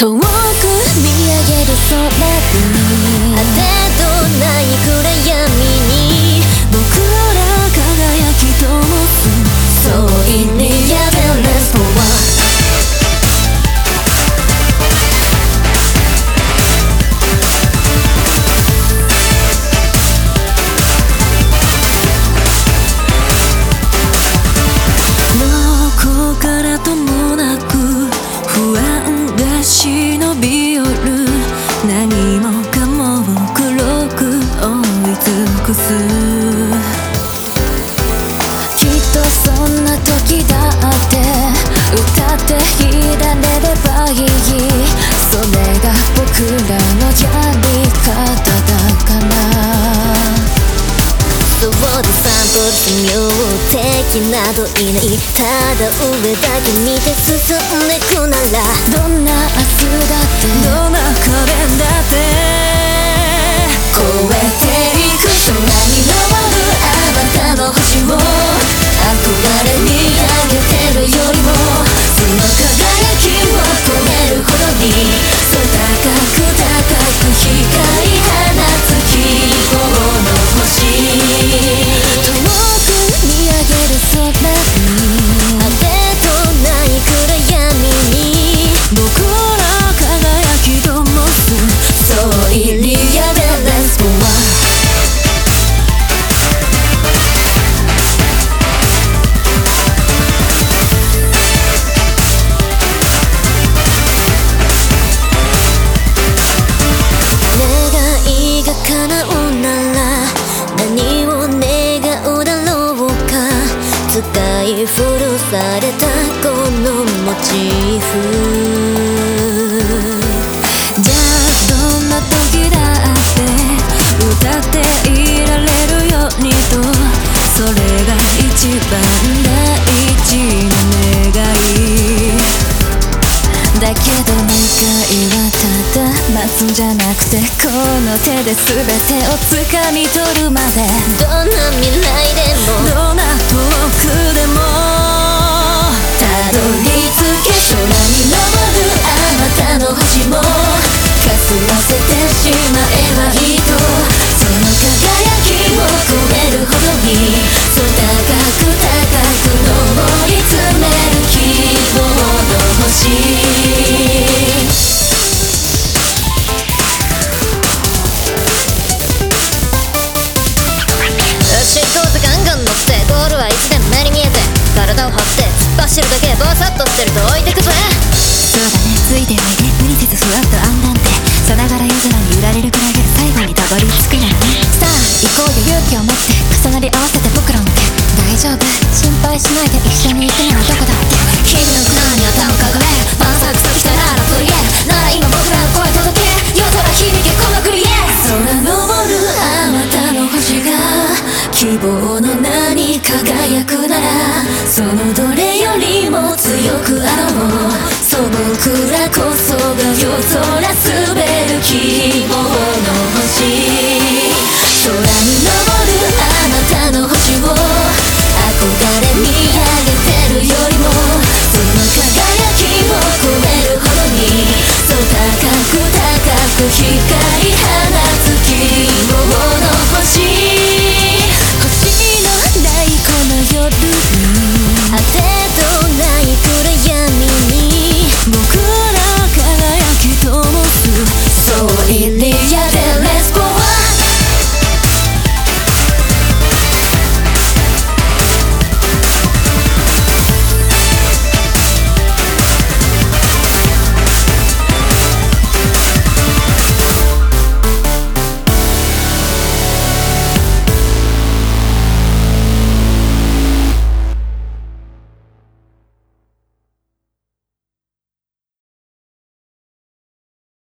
遠く見上げる空に果てどない暗闇敵などいないただ上だけ見て進んでくならどんな明日だってされたこのモチーフじゃあどんな時だって歌っていられるようにとそれが一番大事な願いだけど願いはただ待つんじゃなくてこの手で全てを掴み取るまで。どんな未来でも。どんな遠しまえばいいとその輝きを超えるほどにそう高く高く上り詰める希望の星よし行こうぜガンガン乗ってゴールはいつでも目に見えて体を張って突っ走るだけボサッとしてると置いてくぜそうだね。ついておいで。無理せずふわっとあんなんてさながら夜空に揺られるクラゲ最後にたどり着くならねさあ行こうよ勇気を持って重なり合わせて僕らの手大丈夫心配しないで一緒に行くならどこだって日々の苦難に頭をかがめパンサークソ来たらラトリエなら今僕らの声届け夜空響けこのクリエ空昇るあなたの星が希望の名に輝くならそのどれよりも強くあろうそう僕